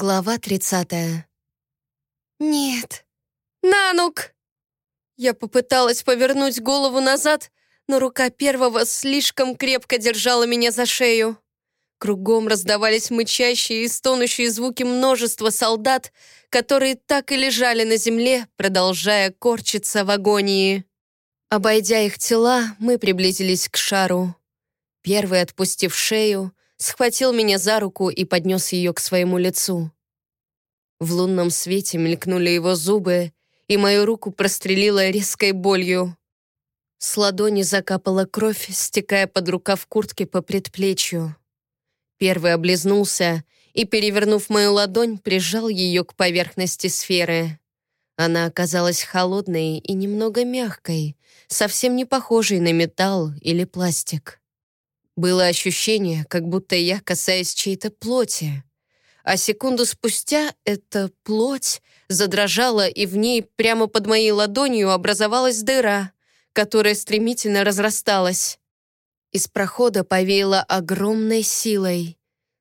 Глава 30. «Нет! Нанук!» Я попыталась повернуть голову назад, но рука первого слишком крепко держала меня за шею. Кругом раздавались мычащие и стонущие звуки множества солдат, которые так и лежали на земле, продолжая корчиться в агонии. Обойдя их тела, мы приблизились к шару. Первый, отпустив шею, схватил меня за руку и поднес ее к своему лицу. В лунном свете мелькнули его зубы, и мою руку прострелила резкой болью. С ладони закапала кровь, стекая под рукав куртки по предплечью. Первый облизнулся и, перевернув мою ладонь, прижал ее к поверхности сферы. Она оказалась холодной и немного мягкой, совсем не похожей на металл или пластик. Было ощущение, как будто я касаюсь чьей-то плоти. А секунду спустя эта плоть задрожала, и в ней прямо под моей ладонью образовалась дыра, которая стремительно разрасталась. Из прохода повеяло огромной силой.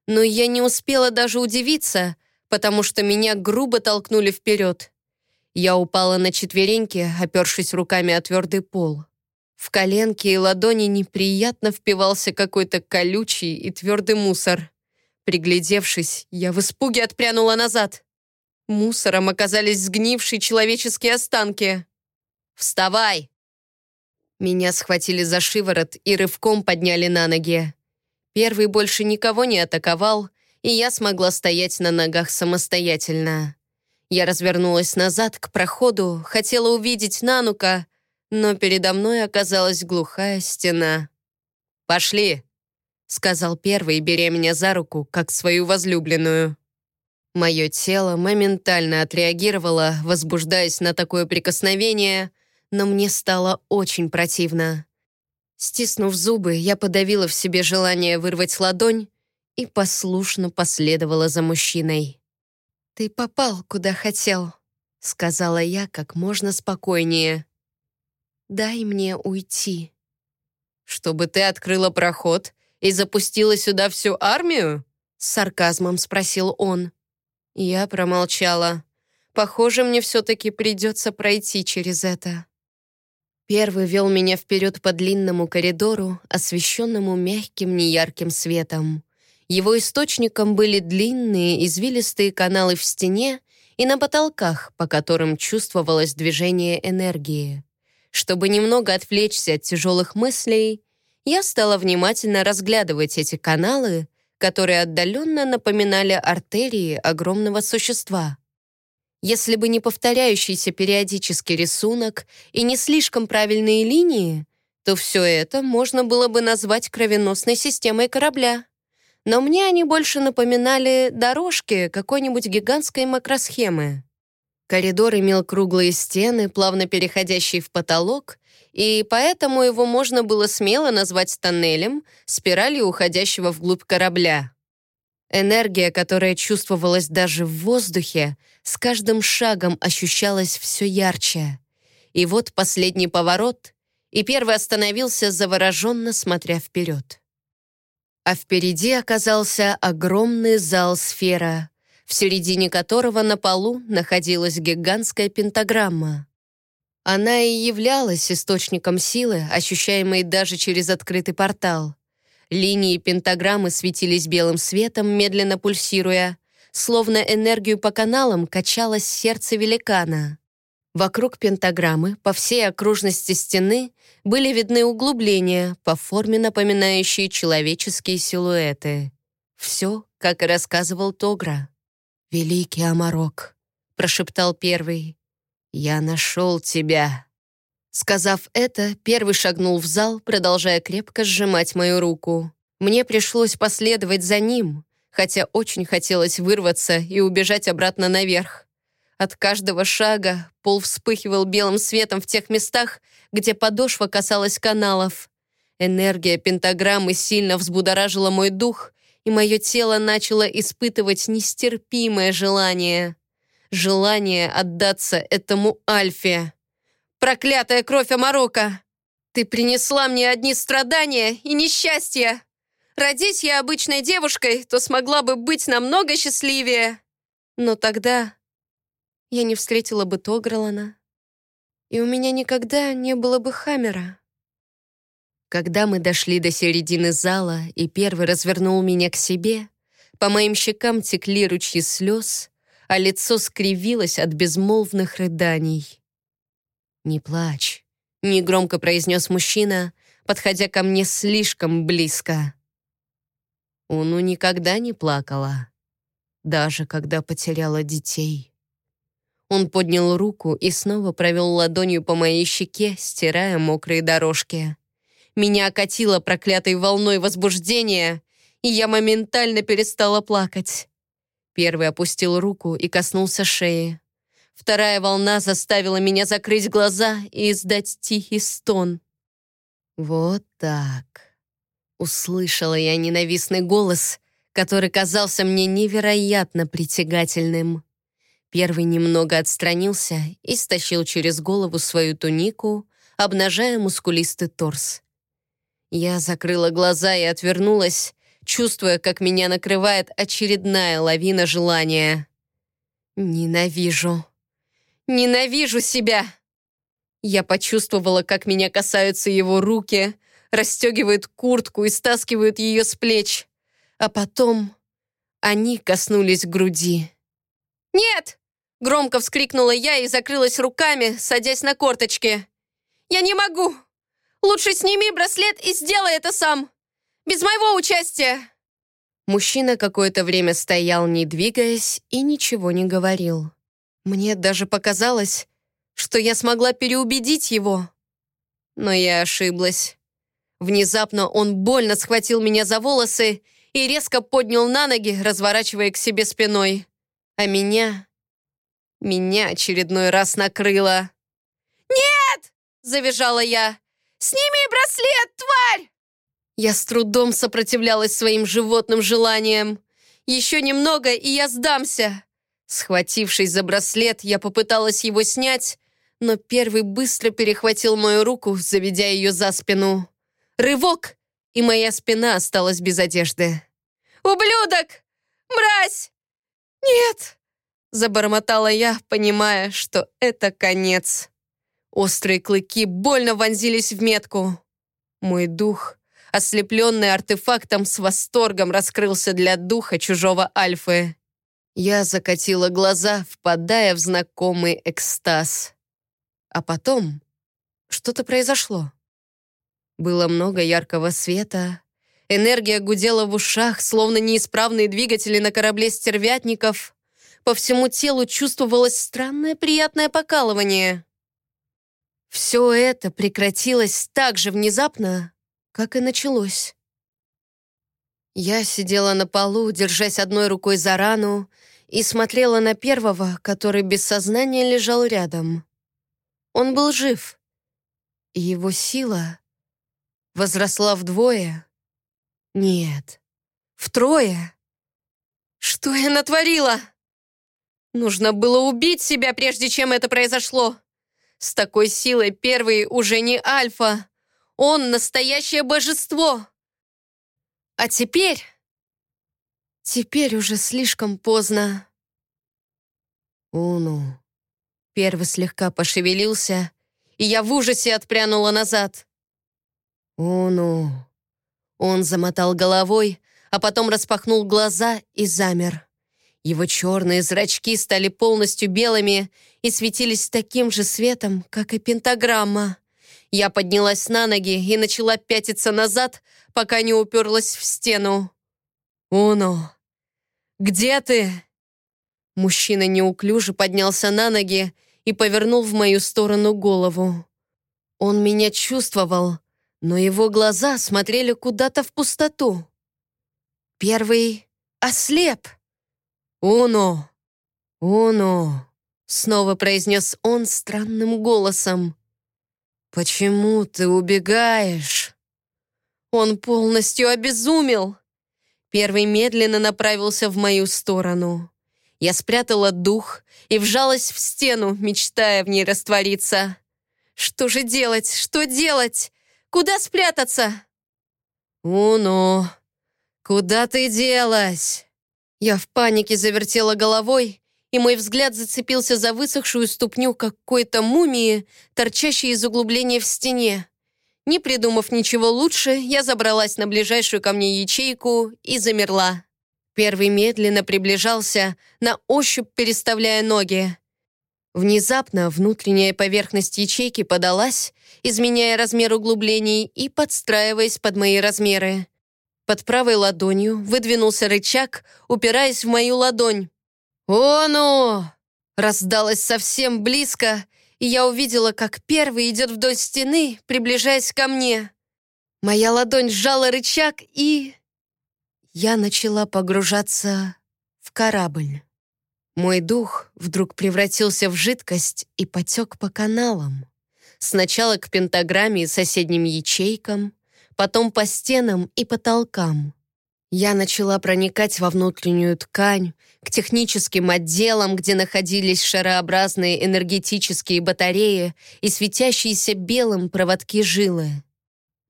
Но я не успела даже удивиться, потому что меня грубо толкнули вперед. Я упала на четвереньки, опершись руками о твердый пол. В коленки и ладони неприятно впивался какой-то колючий и твердый мусор. Приглядевшись, я в испуге отпрянула назад. Мусором оказались сгнившие человеческие останки. «Вставай!» Меня схватили за шиворот и рывком подняли на ноги. Первый больше никого не атаковал, и я смогла стоять на ногах самостоятельно. Я развернулась назад к проходу, хотела увидеть Нанука, но передо мной оказалась глухая стена. «Пошли!» — сказал первый, беря меня за руку, как свою возлюбленную. Мое тело моментально отреагировало, возбуждаясь на такое прикосновение, но мне стало очень противно. Стиснув зубы, я подавила в себе желание вырвать ладонь и послушно последовала за мужчиной. «Ты попал, куда хотел», — сказала я как можно спокойнее. Дай мне уйти». «Чтобы ты открыла проход и запустила сюда всю армию?» С сарказмом спросил он. Я промолчала. Похоже, мне все-таки придется пройти через это. Первый вел меня вперед по длинному коридору, освещенному мягким неярким светом. Его источником были длинные извилистые каналы в стене и на потолках, по которым чувствовалось движение энергии. Чтобы немного отвлечься от тяжелых мыслей, я стала внимательно разглядывать эти каналы, которые отдаленно напоминали артерии огромного существа. Если бы не повторяющийся периодический рисунок и не слишком правильные линии, то все это можно было бы назвать кровеносной системой корабля. Но мне они больше напоминали дорожки какой-нибудь гигантской макросхемы. Коридор имел круглые стены, плавно переходящие в потолок, и поэтому его можно было смело назвать тоннелем, спиралью уходящего вглубь корабля. Энергия, которая чувствовалась даже в воздухе, с каждым шагом ощущалась все ярче. И вот последний поворот, и первый остановился, завороженно смотря вперед. А впереди оказался огромный зал сфера — в середине которого на полу находилась гигантская пентаграмма. Она и являлась источником силы, ощущаемой даже через открытый портал. Линии пентаграммы светились белым светом, медленно пульсируя, словно энергию по каналам качалось сердце великана. Вокруг пентаграммы, по всей окружности стены, были видны углубления, по форме напоминающие человеческие силуэты. Все, как и рассказывал Тогра. «Великий Амарок», — прошептал первый, — «я нашел тебя». Сказав это, первый шагнул в зал, продолжая крепко сжимать мою руку. Мне пришлось последовать за ним, хотя очень хотелось вырваться и убежать обратно наверх. От каждого шага пол вспыхивал белым светом в тех местах, где подошва касалась каналов. Энергия пентаграммы сильно взбудоражила мой дух, и мое тело начало испытывать нестерпимое желание. Желание отдаться этому Альфе. «Проклятая кровь Амарока! Ты принесла мне одни страдания и несчастья! Родись я обычной девушкой, то смогла бы быть намного счастливее!» Но тогда я не встретила бы Тогралана, и у меня никогда не было бы Хаммера. Когда мы дошли до середины зала, и первый развернул меня к себе, по моим щекам текли ручьи слез, а лицо скривилось от безмолвных рыданий. «Не плачь», — негромко произнес мужчина, подходя ко мне слишком близко. Уну никогда не плакала, даже когда потеряла детей. Он поднял руку и снова провел ладонью по моей щеке, стирая мокрые дорожки. Меня окатило проклятой волной возбуждения, и я моментально перестала плакать. Первый опустил руку и коснулся шеи. Вторая волна заставила меня закрыть глаза и издать тихий стон. «Вот так», — услышала я ненавистный голос, который казался мне невероятно притягательным. Первый немного отстранился и стащил через голову свою тунику, обнажая мускулистый торс. Я закрыла глаза и отвернулась, чувствуя, как меня накрывает очередная лавина желания. Ненавижу. Ненавижу себя. Я почувствовала, как меня касаются его руки, расстегивают куртку и стаскивают ее с плеч. А потом они коснулись груди. «Нет!» — громко вскрикнула я и закрылась руками, садясь на корточки. «Я не могу! Лучше сними браслет и сделай это сам! Без моего участия!» Мужчина какое-то время стоял, не двигаясь, и ничего не говорил. Мне даже показалось, что я смогла переубедить его. Но я ошиблась. Внезапно он больно схватил меня за волосы и резко поднял на ноги, разворачивая к себе спиной. А меня... Меня очередной раз накрыло. «Нет!» — завизжала я. «Сними браслет, тварь!» Я с трудом сопротивлялась своим животным желаниям. Еще немного, и я сдамся. Схватившись за браслет, я попыталась его снять, но первый быстро перехватил мою руку, заведя ее за спину. Рывок, и моя спина осталась без одежды. «Ублюдок! Мразь! Нет!» Забормотала я, понимая, что это конец. Острые клыки больно вонзились в метку. Мой дух, ослепленный артефактом, с восторгом раскрылся для духа чужого Альфы. Я закатила глаза, впадая в знакомый экстаз. А потом что-то произошло. Было много яркого света, энергия гудела в ушах, словно неисправные двигатели на корабле стервятников. По всему телу чувствовалось странное приятное покалывание. Все это прекратилось так же внезапно, как и началось. Я сидела на полу, держась одной рукой за рану, и смотрела на первого, который без сознания лежал рядом. Он был жив, и его сила возросла вдвое. Нет, втрое. Что я натворила? Нужно было убить себя, прежде чем это произошло. С такой силой первый уже не Альфа. Он настоящее божество. А теперь... Теперь уже слишком поздно. Уну. Первый слегка пошевелился, и я в ужасе отпрянула назад. Уну. Он замотал головой, а потом распахнул глаза и замер. Его черные зрачки стали полностью белыми и светились таким же светом, как и пентаграмма. Я поднялась на ноги и начала пятиться назад, пока не уперлась в стену. «Уно, где ты?» Мужчина неуклюже поднялся на ноги и повернул в мою сторону голову. Он меня чувствовал, но его глаза смотрели куда-то в пустоту. Первый ослеп. «Уно! Уно!» — снова произнес он странным голосом. «Почему ты убегаешь?» Он полностью обезумел. Первый медленно направился в мою сторону. Я спрятала дух и вжалась в стену, мечтая в ней раствориться. Что же делать? Что делать? Куда спрятаться? «Уно, куда ты делась?» Я в панике завертела головой и мой взгляд зацепился за высохшую ступню какой-то мумии, торчащей из углубления в стене. Не придумав ничего лучше, я забралась на ближайшую ко мне ячейку и замерла. Первый медленно приближался, на ощупь переставляя ноги. Внезапно внутренняя поверхность ячейки подалась, изменяя размер углублений и подстраиваясь под мои размеры. Под правой ладонью выдвинулся рычаг, упираясь в мою ладонь. «О, ну!» Раздалось совсем близко, и я увидела, как первый идет вдоль стены, приближаясь ко мне. Моя ладонь сжала рычаг, и... Я начала погружаться в корабль. Мой дух вдруг превратился в жидкость и потек по каналам. Сначала к пентаграмме и соседним ячейкам, потом по стенам и потолкам. Я начала проникать во внутреннюю ткань, к техническим отделам, где находились шарообразные энергетические батареи и светящиеся белым проводки жилы.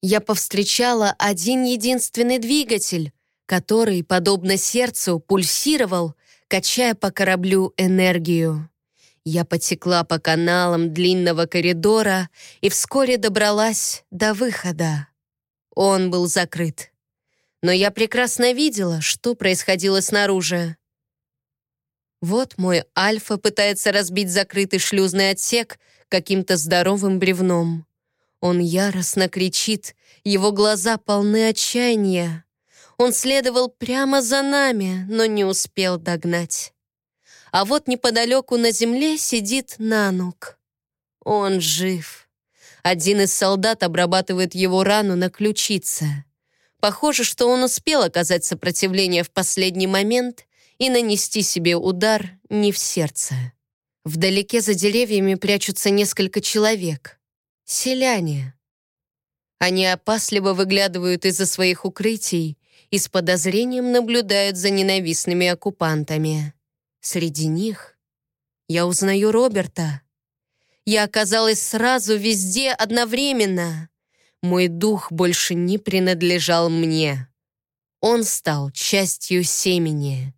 Я повстречала один единственный двигатель, который, подобно сердцу, пульсировал качая по кораблю энергию. Я потекла по каналам длинного коридора и вскоре добралась до выхода. Он был закрыт. Но я прекрасно видела, что происходило снаружи. Вот мой Альфа пытается разбить закрытый шлюзный отсек каким-то здоровым бревном. Он яростно кричит, его глаза полны отчаяния. Он следовал прямо за нами, но не успел догнать. А вот неподалеку на земле сидит Нанук. Он жив. Один из солдат обрабатывает его рану на ключице. Похоже, что он успел оказать сопротивление в последний момент и нанести себе удар не в сердце. Вдалеке за деревьями прячутся несколько человек. Селяне. Они опасливо выглядывают из-за своих укрытий и с подозрением наблюдают за ненавистными оккупантами. Среди них я узнаю Роберта. Я оказалась сразу везде одновременно. Мой дух больше не принадлежал мне. Он стал частью семени.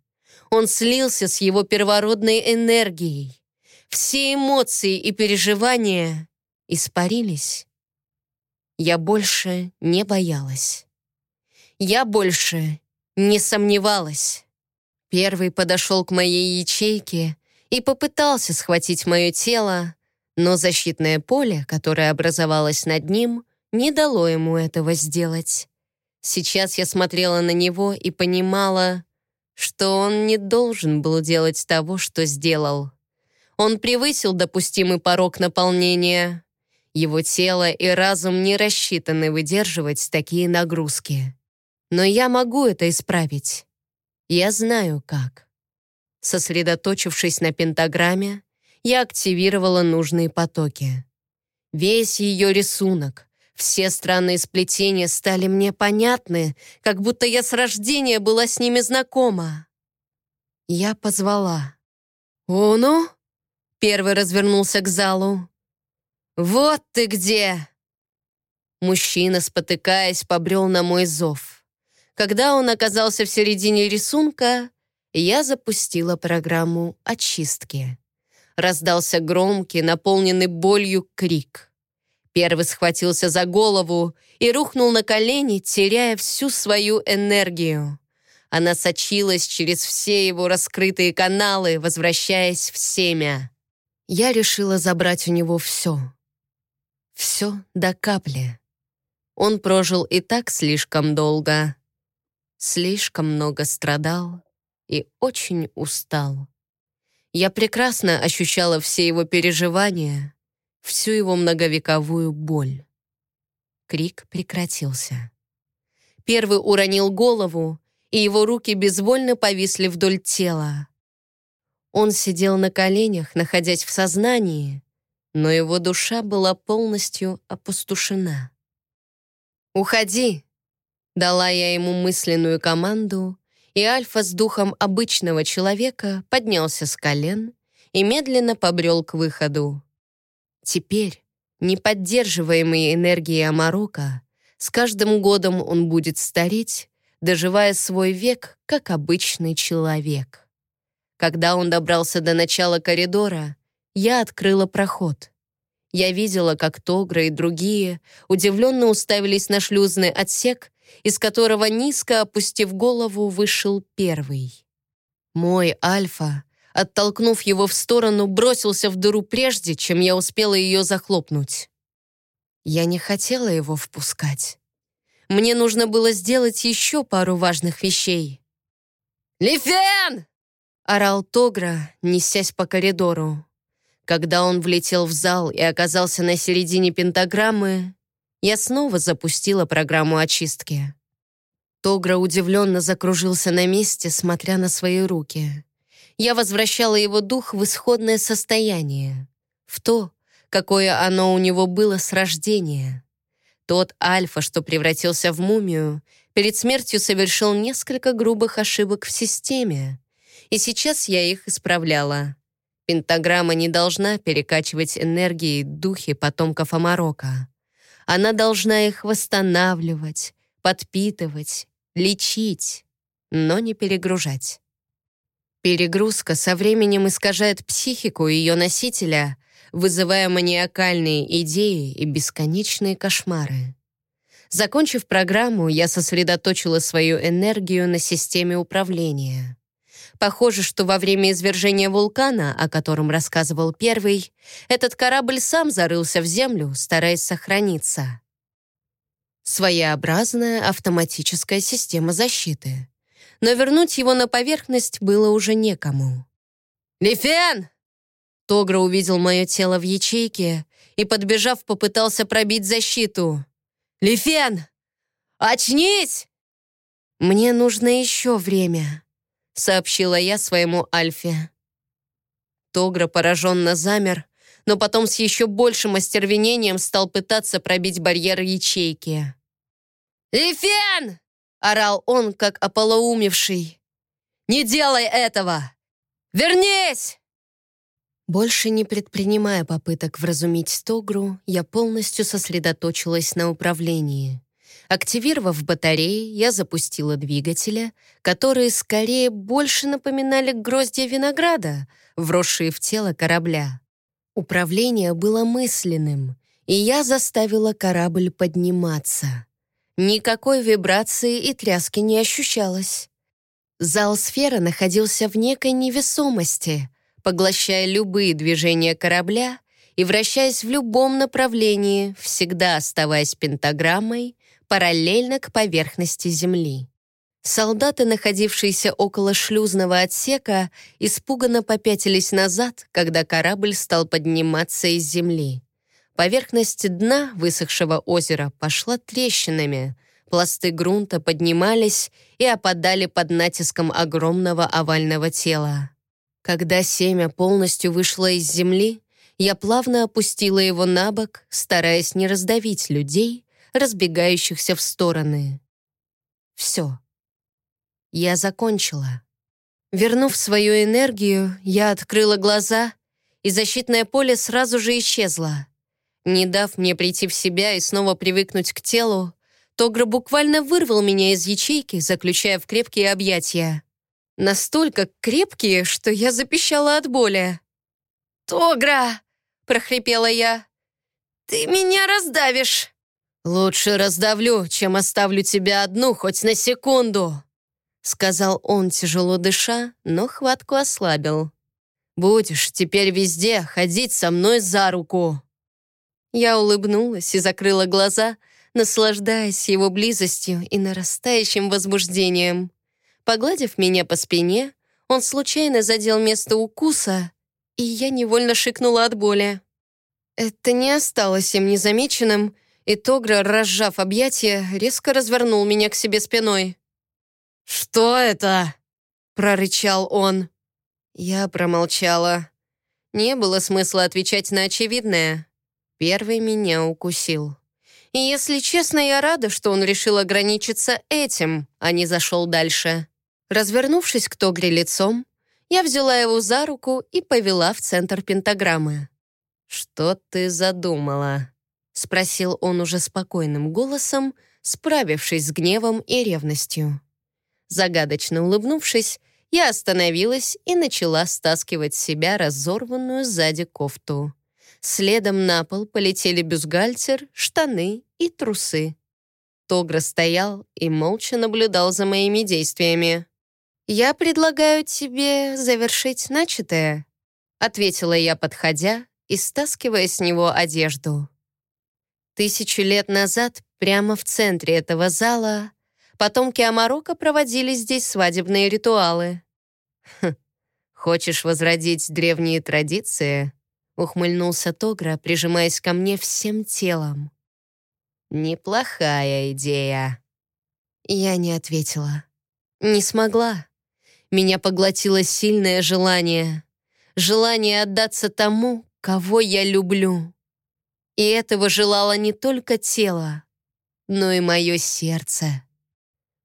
Он слился с его первородной энергией. Все эмоции и переживания испарились. Я больше не боялась. Я больше не сомневалась. Первый подошел к моей ячейке и попытался схватить мое тело, но защитное поле, которое образовалось над ним, не дало ему этого сделать. Сейчас я смотрела на него и понимала, что он не должен был делать того, что сделал. Он превысил допустимый порог наполнения. Его тело и разум не рассчитаны выдерживать такие нагрузки. Но я могу это исправить. Я знаю как. Сосредоточившись на пентаграмме, я активировала нужные потоки. Весь ее рисунок, все странные сплетения стали мне понятны, как будто я с рождения была с ними знакома. Я позвала. «Уну?» Первый развернулся к залу. «Вот ты где!» Мужчина, спотыкаясь, побрел на мой зов. Когда он оказался в середине рисунка, я запустила программу очистки. Раздался громкий, наполненный болью крик. Первый схватился за голову и рухнул на колени, теряя всю свою энергию. Она сочилась через все его раскрытые каналы, возвращаясь в семя. Я решила забрать у него все. Все до капли. Он прожил и так слишком долго слишком много страдал и очень устал. Я прекрасно ощущала все его переживания, всю его многовековую боль. Крик прекратился. Первый уронил голову, и его руки безвольно повисли вдоль тела. Он сидел на коленях, находясь в сознании, но его душа была полностью опустошена. «Уходи!» Дала я ему мысленную команду, и Альфа с духом обычного человека поднялся с колен и медленно побрел к выходу. Теперь, не поддерживаемый энергией Амарока, с каждым годом он будет стареть, доживая свой век, как обычный человек. Когда он добрался до начала коридора, я открыла проход. Я видела, как Тогра и другие удивленно уставились на шлюзный отсек, из которого, низко опустив голову, вышел первый. Мой Альфа, оттолкнув его в сторону, бросился в дыру прежде, чем я успела ее захлопнуть. Я не хотела его впускать. Мне нужно было сделать еще пару важных вещей. «Лифен!» — орал Тогра, несясь по коридору. Когда он влетел в зал и оказался на середине пентаграммы, я снова запустила программу очистки. Тогра удивленно закружился на месте, смотря на свои руки. Я возвращала его дух в исходное состояние, в то, какое оно у него было с рождения. Тот Альфа, что превратился в мумию, перед смертью совершил несколько грубых ошибок в системе, и сейчас я их исправляла. Пентаграмма не должна перекачивать энергией духи потомков Амарока. Она должна их восстанавливать, подпитывать, лечить, но не перегружать. Перегрузка со временем искажает психику ее носителя, вызывая маниакальные идеи и бесконечные кошмары. Закончив программу, я сосредоточила свою энергию на системе управления. Похоже, что во время извержения вулкана, о котором рассказывал первый, этот корабль сам зарылся в землю, стараясь сохраниться. Своеобразная автоматическая система защиты. Но вернуть его на поверхность было уже некому. «Лифен!» Тогра увидел мое тело в ячейке и, подбежав, попытался пробить защиту. «Лифен! Очнись!» «Мне нужно еще время», — сообщила я своему Альфе. Тогра пораженно замер, но потом с еще большим остервенением стал пытаться пробить барьер ячейки. «Лифен!» — орал он, как ополоумевший. «Не делай этого! Вернись!» Больше не предпринимая попыток вразумить Тогру, я полностью сосредоточилась на управлении. Активировав батареи, я запустила двигателя, которые скорее больше напоминали гроздья винограда, вросшие в тело корабля. Управление было мысленным, и я заставила корабль подниматься. Никакой вибрации и тряски не ощущалось. Зал сферы находился в некой невесомости — поглощая любые движения корабля и вращаясь в любом направлении, всегда оставаясь пентаграммой, параллельно к поверхности Земли. Солдаты, находившиеся около шлюзного отсека, испуганно попятились назад, когда корабль стал подниматься из земли. Поверхность дна высохшего озера пошла трещинами, пласты грунта поднимались и опадали под натиском огромного овального тела. Когда семя полностью вышло из земли, я плавно опустила его на бок, стараясь не раздавить людей, разбегающихся в стороны. Все. Я закончила. Вернув свою энергию, я открыла глаза, и защитное поле сразу же исчезло. Не дав мне прийти в себя и снова привыкнуть к телу, Тогра буквально вырвал меня из ячейки, заключая в крепкие объятия. Настолько крепкие, что я запищала от боли. «Тогра!» — прохрипела я. «Ты меня раздавишь!» «Лучше раздавлю, чем оставлю тебя одну хоть на секунду!» Сказал он, тяжело дыша, но хватку ослабил. «Будешь теперь везде ходить со мной за руку!» Я улыбнулась и закрыла глаза, наслаждаясь его близостью и нарастающим возбуждением. Погладив меня по спине, он случайно задел место укуса, и я невольно шикнула от боли. Это не осталось им незамеченным, и Тогра, разжав объятия, резко развернул меня к себе спиной. «Что это?» — прорычал он. Я промолчала. Не было смысла отвечать на очевидное. Первый меня укусил. И если честно, я рада, что он решил ограничиться этим, а не зашел дальше. Развернувшись к Тогре лицом, я взяла его за руку и повела в центр пентаграммы. «Что ты задумала?» — спросил он уже спокойным голосом, справившись с гневом и ревностью. Загадочно улыбнувшись, я остановилась и начала стаскивать с себя разорванную сзади кофту. Следом на пол полетели бюстгальтер, штаны и трусы. Тогра стоял и молча наблюдал за моими действиями. «Я предлагаю тебе завершить начатое», — ответила я, подходя и стаскивая с него одежду. Тысячу лет назад, прямо в центре этого зала, потомки Амарока проводили здесь свадебные ритуалы. «Хм, хочешь возродить древние традиции?» — ухмыльнулся Тогра, прижимаясь ко мне всем телом. «Неплохая идея». Я не ответила. Не смогла. Меня поглотило сильное желание. Желание отдаться тому, кого я люблю. И этого желало не только тело, но и мое сердце.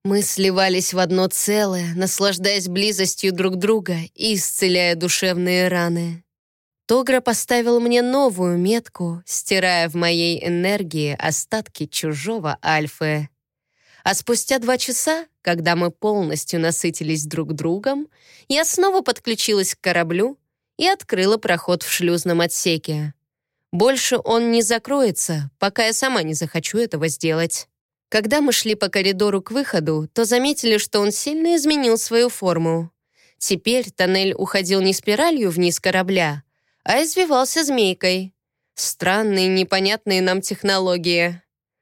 Мы сливались в одно целое, наслаждаясь близостью друг друга и исцеляя душевные раны. Тогра поставил мне новую метку, стирая в моей энергии остатки чужого альфы. А спустя два часа, когда мы полностью насытились друг другом, я снова подключилась к кораблю и открыла проход в шлюзном отсеке. Больше он не закроется, пока я сама не захочу этого сделать. Когда мы шли по коридору к выходу, то заметили, что он сильно изменил свою форму. Теперь тоннель уходил не спиралью вниз корабля, а извивался змейкой. Странные, непонятные нам технологии.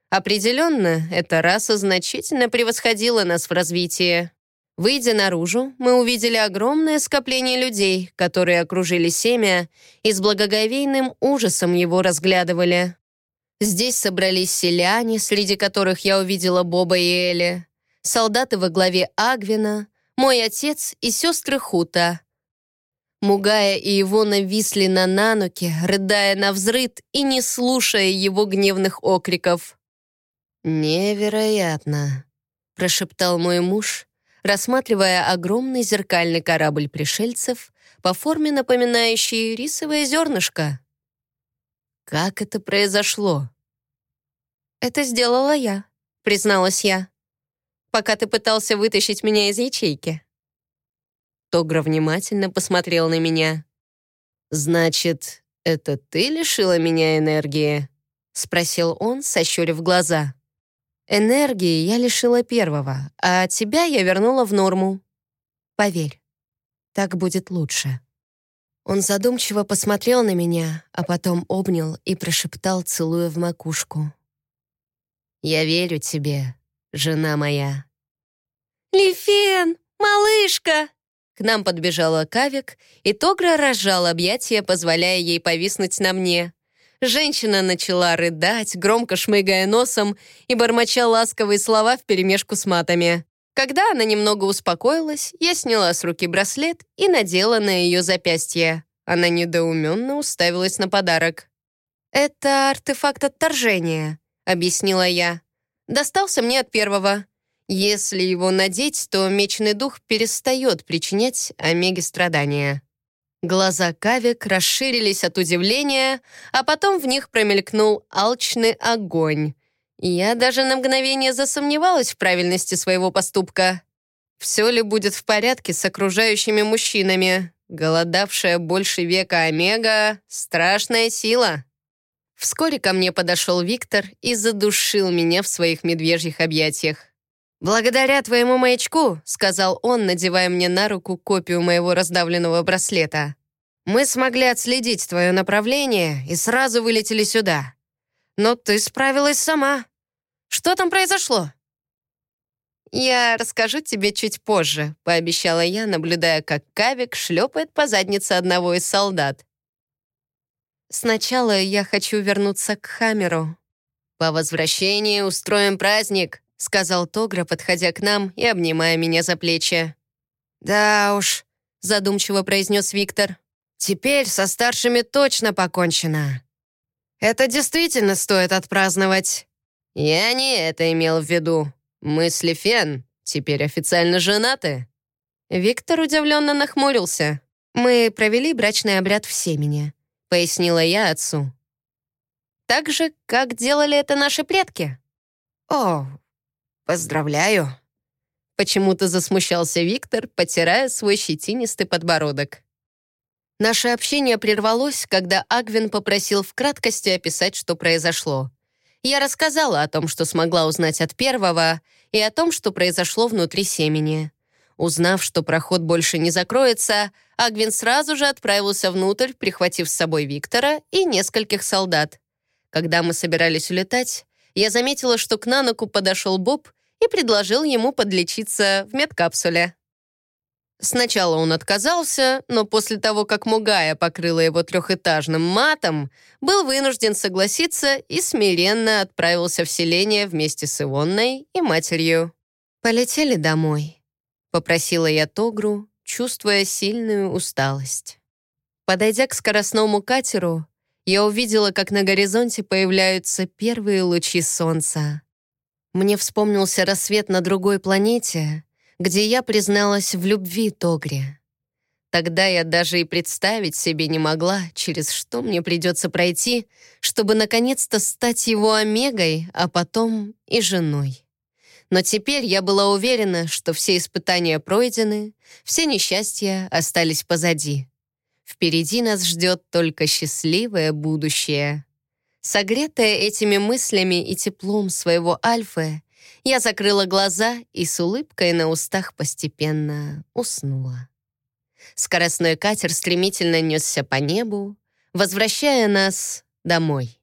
Определенно, эта раса значительно превосходила нас в развитии. Выйдя наружу, мы увидели огромное скопление людей, которые окружили семя и с благоговейным ужасом его разглядывали. Здесь собрались селяне, среди которых я увидела Боба и Эли, солдаты во главе Агвина, мой отец и сестры Хута. Мугая и его нависли на Нануке, рыдая на взрыд и не слушая его гневных окриков. «Невероятно», — прошептал мой муж, рассматривая огромный зеркальный корабль пришельцев по форме напоминающий рисовое зернышко. «Как это произошло?» «Это сделала я», — призналась я, «пока ты пытался вытащить меня из ячейки». Тогра внимательно посмотрел на меня. «Значит, это ты лишила меня энергии?» — спросил он, сощурив глаза. Энергии я лишила первого, а тебя я вернула в норму. Поверь, так будет лучше». Он задумчиво посмотрел на меня, а потом обнял и прошептал, целуя в макушку. «Я верю тебе, жена моя». «Лифен, малышка!» К нам подбежала Кавик, и Тогра разжал объятия, позволяя ей повиснуть на мне. Женщина начала рыдать, громко шмыгая носом и бормоча ласковые слова вперемешку с матами. Когда она немного успокоилась, я сняла с руки браслет и надела на ее запястье. Она недоуменно уставилась на подарок. «Это артефакт отторжения», — объяснила я. «Достался мне от первого. Если его надеть, то мечный дух перестает причинять Омеге страдания». Глаза Кавик расширились от удивления, а потом в них промелькнул алчный огонь. Я даже на мгновение засомневалась в правильности своего поступка. Все ли будет в порядке с окружающими мужчинами? Голодавшая больше века Омега — страшная сила. Вскоре ко мне подошел Виктор и задушил меня в своих медвежьих объятиях. «Благодаря твоему маячку», — сказал он, надевая мне на руку копию моего раздавленного браслета, «мы смогли отследить твое направление и сразу вылетели сюда. Но ты справилась сама. Что там произошло?» «Я расскажу тебе чуть позже», — пообещала я, наблюдая, как Кавик шлепает по заднице одного из солдат. «Сначала я хочу вернуться к Хамеру. По возвращении устроим праздник», — сказал Тогра, подходя к нам и обнимая меня за плечи. «Да уж», — задумчиво произнес Виктор, «теперь со старшими точно покончено. Это действительно стоит отпраздновать». «Я не это имел в виду. Мы с Лефен теперь официально женаты». Виктор удивленно нахмурился. «Мы провели брачный обряд в семени», — пояснила я отцу. «Так же, как делали это наши предки». «О, «Поздравляю». Почему-то засмущался Виктор, потирая свой щетинистый подбородок. Наше общение прервалось, когда Агвин попросил в краткости описать, что произошло. Я рассказала о том, что смогла узнать от первого, и о том, что произошло внутри семени. Узнав, что проход больше не закроется, Агвин сразу же отправился внутрь, прихватив с собой Виктора и нескольких солдат. Когда мы собирались улетать, я заметила, что к Наноку подошел Боб и предложил ему подлечиться в медкапсуле. Сначала он отказался, но после того, как Мугая покрыла его трехэтажным матом, был вынужден согласиться и смиренно отправился в селение вместе с Ивонной и матерью. «Полетели домой», — попросила я Тогру, чувствуя сильную усталость. Подойдя к скоростному катеру, я увидела, как на горизонте появляются первые лучи солнца. Мне вспомнился рассвет на другой планете, где я призналась в любви Тогре. Тогда я даже и представить себе не могла, через что мне придется пройти, чтобы наконец-то стать его омегой, а потом и женой. Но теперь я была уверена, что все испытания пройдены, все несчастья остались позади. Впереди нас ждет только счастливое будущее. Согретая этими мыслями и теплом своего Альфы, я закрыла глаза и с улыбкой на устах постепенно уснула. Скоростной катер стремительно несся по небу, возвращая нас домой.